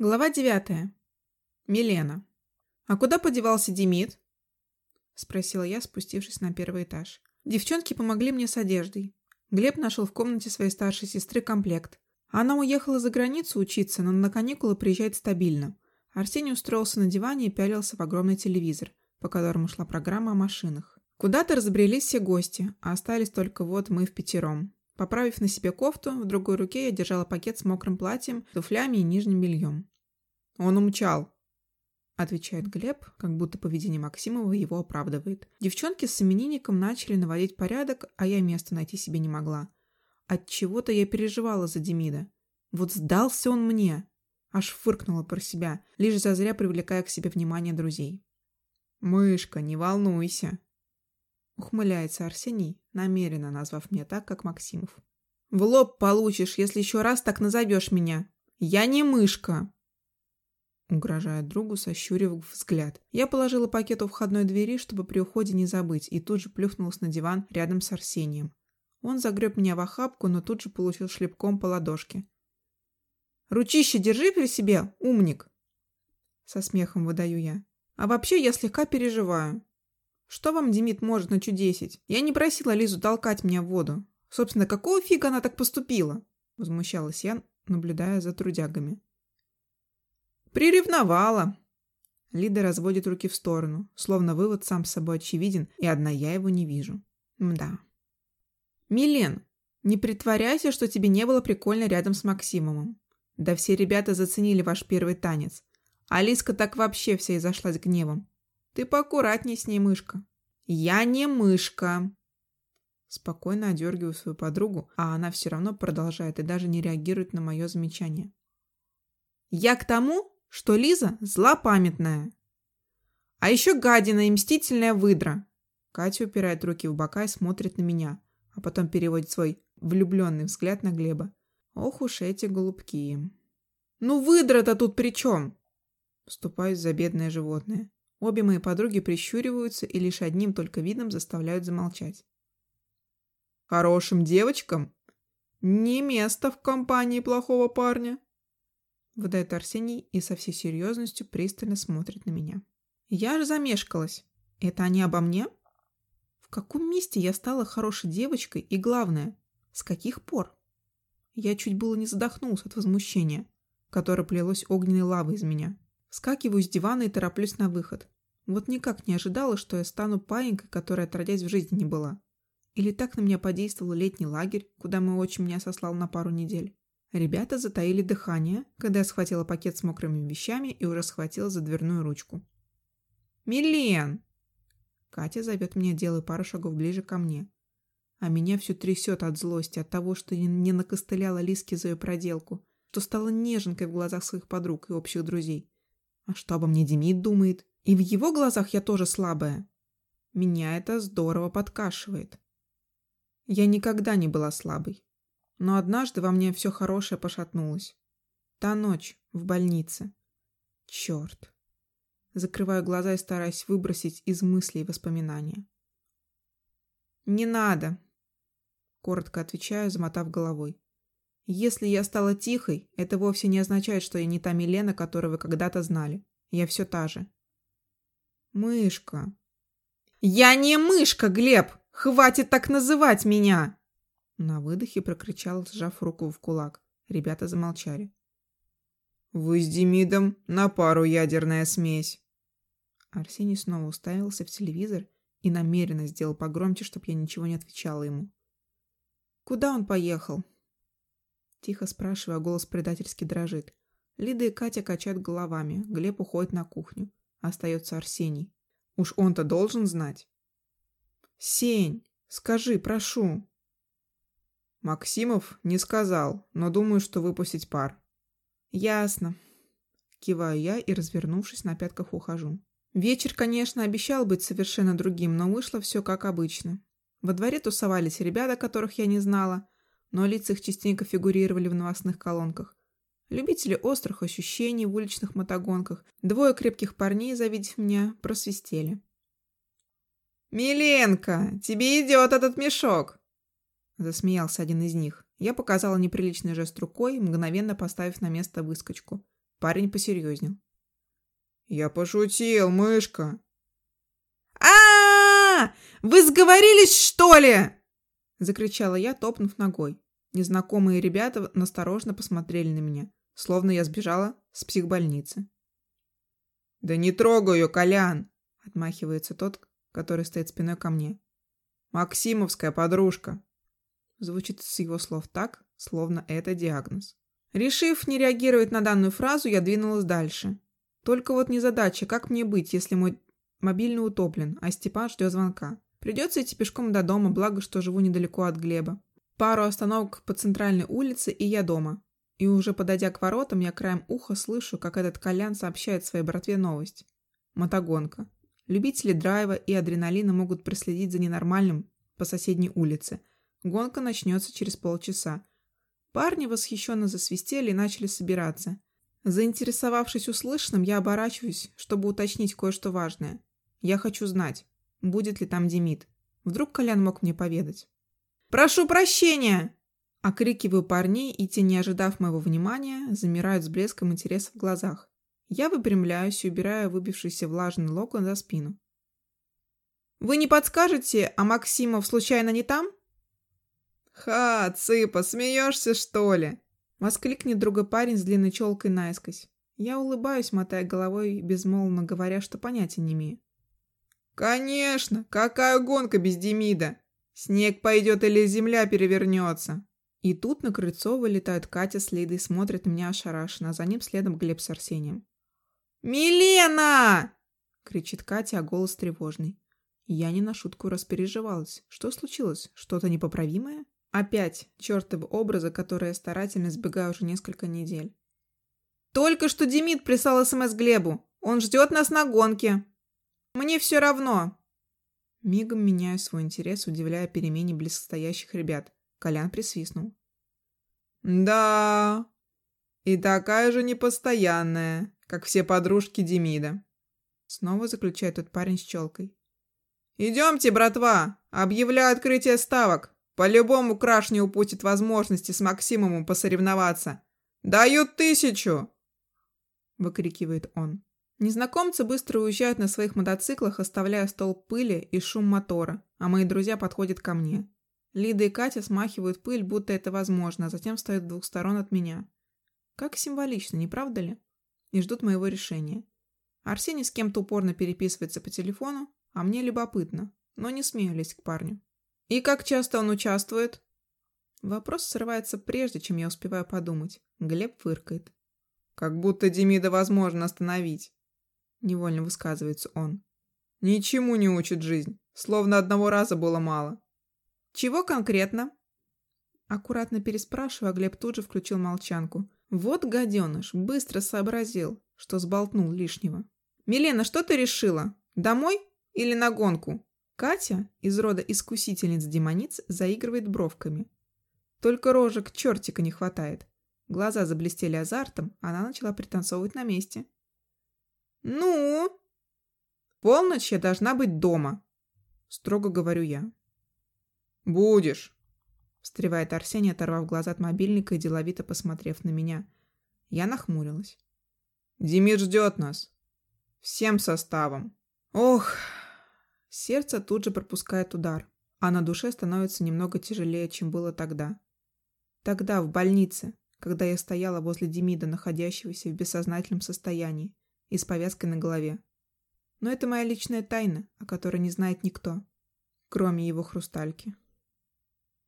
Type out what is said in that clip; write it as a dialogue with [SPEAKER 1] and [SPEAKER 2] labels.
[SPEAKER 1] Глава девятая. Милена. «А куда подевался Демид?» Спросила я, спустившись на первый этаж. Девчонки помогли мне с одеждой. Глеб нашел в комнате своей старшей сестры комплект. Она уехала за границу учиться, но на каникулы приезжает стабильно. Арсений устроился на диване и пялился в огромный телевизор, по которому шла программа о машинах. Куда-то разбрелись все гости, а остались только вот мы в пятером. Поправив на себе кофту, в другой руке я держала пакет с мокрым платьем, туфлями и нижним бельем. «Он умчал», — отвечает Глеб, как будто поведение Максимова его оправдывает. Девчонки с именинником начали наводить порядок, а я места найти себе не могла. От чего то я переживала за Демида. Вот сдался он мне. Аж фыркнула про себя, лишь зазря привлекая к себе внимание друзей. «Мышка, не волнуйся», — ухмыляется Арсений, намеренно назвав меня так, как Максимов. «В лоб получишь, если еще раз так назовешь меня. Я не мышка!» Угрожая другу, сощурив взгляд. Я положила пакет у входной двери, чтобы при уходе не забыть, и тут же плюхнулась на диван рядом с Арсением. Он загреб меня в охапку, но тут же получил шлепком по ладошке. «Ручище держи при себе, умник!» Со смехом выдаю я. «А вообще я слегка переживаю. Что вам Демид может начудесить? Я не просила Лизу толкать меня в воду. Собственно, какого фига она так поступила?» Возмущалась я, наблюдая за трудягами. «Приревновала!» Лида разводит руки в сторону, словно вывод сам собой очевиден, и одна я его не вижу. Мда. «Милен, не притворяйся, что тебе не было прикольно рядом с Максимовым. Да все ребята заценили ваш первый танец. Алиска так вообще вся изошлась гневом. Ты поаккуратней с ней, мышка». «Я не мышка!» Спокойно одергиваю свою подругу, а она все равно продолжает и даже не реагирует на мое замечание. «Я к тому, что Лиза злопамятная. А еще гадина и мстительная выдра. Катя упирает руки в бока и смотрит на меня, а потом переводит свой влюбленный взгляд на Глеба. Ох уж эти голубки. Ну выдра-то тут при чем? Вступаюсь за бедное животное. Обе мои подруги прищуриваются и лишь одним только видом заставляют замолчать. Хорошим девочкам не место в компании плохого парня выдает Арсений и со всей серьезностью пристально смотрит на меня. Я же замешкалась. Это они обо мне? В каком месте я стала хорошей девочкой и, главное, с каких пор? Я чуть было не задохнулась от возмущения, которое плелось огненной лавой из меня. Вскакиваю с дивана и тороплюсь на выход. Вот никак не ожидала, что я стану паинькой, которая отродясь в жизни не была. Или так на меня подействовал летний лагерь, куда мой отчим меня сослал на пару недель. Ребята затаили дыхание, когда я схватила пакет с мокрыми вещами и уже схватила за дверную ручку. «Милен!» Катя зовет меня, делая пару шагов ближе ко мне. А меня все трясет от злости, от того, что не накостыляла Лиске за ее проделку, что стала неженкой в глазах своих подруг и общих друзей. А что обо мне Демид думает? И в его глазах я тоже слабая. Меня это здорово подкашивает. Я никогда не была слабой. Но однажды во мне все хорошее пошатнулось. Та ночь в больнице. Черт. Закрываю глаза и стараюсь выбросить из мыслей воспоминания. «Не надо!» Коротко отвечаю, замотав головой. «Если я стала тихой, это вовсе не означает, что я не та Милена, которую вы когда-то знали. Я все та же». «Мышка!» «Я не мышка, Глеб! Хватит так называть меня!» На выдохе прокричал, сжав руку в кулак. Ребята замолчали. «Вы с Демидом на пару ядерная смесь!» Арсений снова уставился в телевизор и намеренно сделал погромче, чтобы я ничего не отвечала ему. «Куда он поехал?» Тихо спрашивая, а голос предательски дрожит. Лида и Катя качают головами, Глеб уходит на кухню. Остается Арсений. Уж он-то должен знать. «Сень, скажи, прошу!» Максимов не сказал, но думаю, что выпустить пар. Ясно. Киваю я и, развернувшись, на пятках ухожу. Вечер, конечно, обещал быть совершенно другим, но вышло все как обычно. Во дворе тусовались ребята, которых я не знала, но лица их частенько фигурировали в новостных колонках. Любители острых ощущений в уличных мотогонках, двое крепких парней, завидев меня, просвистели. «Миленко, тебе идет этот мешок!» Засмеялся один из них. Я показала неприличный жест рукой, мгновенно поставив на место выскочку. Парень посерьезнел.
[SPEAKER 2] «Я пошутил, мышка!»
[SPEAKER 1] а, -а, -а! Вы сговорились, что ли?» Закричала я, топнув ногой. Незнакомые ребята насторожно посмотрели на меня, словно я сбежала с психбольницы.
[SPEAKER 2] «Да не трогай ее, Колян!»
[SPEAKER 1] — отмахивается тот, который стоит спиной ко мне.
[SPEAKER 2] «Максимовская подружка!»
[SPEAKER 1] Звучит с его слов так, словно это диагноз. Решив не реагировать на данную фразу, я двинулась дальше. Только вот незадача, как мне быть, если мой мобильный утоплен, а Степан ждет звонка. Придется идти пешком до дома, благо, что живу недалеко от Глеба. Пару остановок по центральной улице, и я дома. И уже подойдя к воротам, я краем уха слышу, как этот Колян сообщает своей братве новость. Мотогонка. Любители драйва и адреналина могут проследить за ненормальным по соседней улице. Гонка начнется через полчаса. Парни восхищенно засвистели и начали собираться. Заинтересовавшись услышанным, я оборачиваюсь, чтобы уточнить кое-что важное. Я хочу знать, будет ли там Демид. Вдруг Колян мог мне поведать. «Прошу прощения!» Окрикиваю парней, и те, не ожидав моего внимания, замирают с блеском интереса в глазах. Я выпрямляюсь и убираю выбившийся влажный локон за спину. «Вы не подскажете, а Максимов случайно не там?»
[SPEAKER 2] «Ха, цыпа, смеешься, что ли?»
[SPEAKER 1] Воскликнет другой парень с длинной челкой наискось. Я улыбаюсь, мотая головой, безмолвно говоря, что понятия не имею.
[SPEAKER 2] «Конечно! Какая гонка без Демида? Снег пойдет или земля перевернется!»
[SPEAKER 1] И тут на крыльцо вылетают Катя с Лидой, смотрят на меня ошарашенно, а за ним следом Глеб с Арсением.
[SPEAKER 2] «Милена!» — кричит Катя, а голос тревожный.
[SPEAKER 1] Я не на шутку распереживалась. Что случилось? Что-то непоправимое? Опять чертовы образы, которые я старательно избегаю уже несколько недель.
[SPEAKER 2] «Только что Демид прислал СМС Глебу. Он ждет нас на гонке. Мне все равно».
[SPEAKER 1] Мигом меняю свой интерес, удивляя перемене близкостоящих ребят. Колян присвистнул.
[SPEAKER 2] «Да, и такая же непостоянная, как все подружки Демида»,
[SPEAKER 1] снова заключает тот парень с челкой.
[SPEAKER 2] «Идемте, братва, объявляю открытие ставок. По-любому Краш не упустит возможности с Максимом посоревноваться. Дают тысячу!»
[SPEAKER 1] выкрикивает он. Незнакомцы быстро уезжают на своих мотоциклах, оставляя стол пыли и шум мотора, а мои друзья подходят ко мне. Лида и Катя смахивают пыль, будто это возможно, а затем стоят двух сторон от меня. Как символично, не правда ли? И ждут моего решения. Арсений с кем-то упорно переписывается по телефону, а мне любопытно, но не смею лезть к парню. «И как часто он участвует?» Вопрос срывается прежде, чем я успеваю подумать. Глеб фыркает.
[SPEAKER 2] «Как будто Демида возможно остановить», —
[SPEAKER 1] невольно высказывается он.
[SPEAKER 2] «Ничему не учит жизнь, словно одного раза было мало».
[SPEAKER 1] «Чего конкретно?» Аккуратно переспрашиваю, а Глеб тут же включил молчанку. Вот гаденыш, быстро сообразил, что сболтнул лишнего. «Милена, что ты решила? Домой или на гонку?» Катя из рода искусительниц-демониц заигрывает бровками. Только рожек чертика не хватает. Глаза заблестели азартом, она начала пританцовывать на месте. «Ну?» «Полночь я должна быть дома», — строго говорю я.
[SPEAKER 2] «Будешь», —
[SPEAKER 1] встревает Арсений, оторвав глаза от мобильника и деловито посмотрев на меня. Я нахмурилась.
[SPEAKER 2] «Демид ждет нас. Всем составом».
[SPEAKER 1] «Ох!» Сердце тут же пропускает удар, а на душе становится немного тяжелее, чем было тогда. Тогда, в больнице, когда я стояла возле Демида, находящегося в бессознательном состоянии и с повязкой на голове. Но это моя личная тайна, о которой не знает никто, кроме его хрустальки.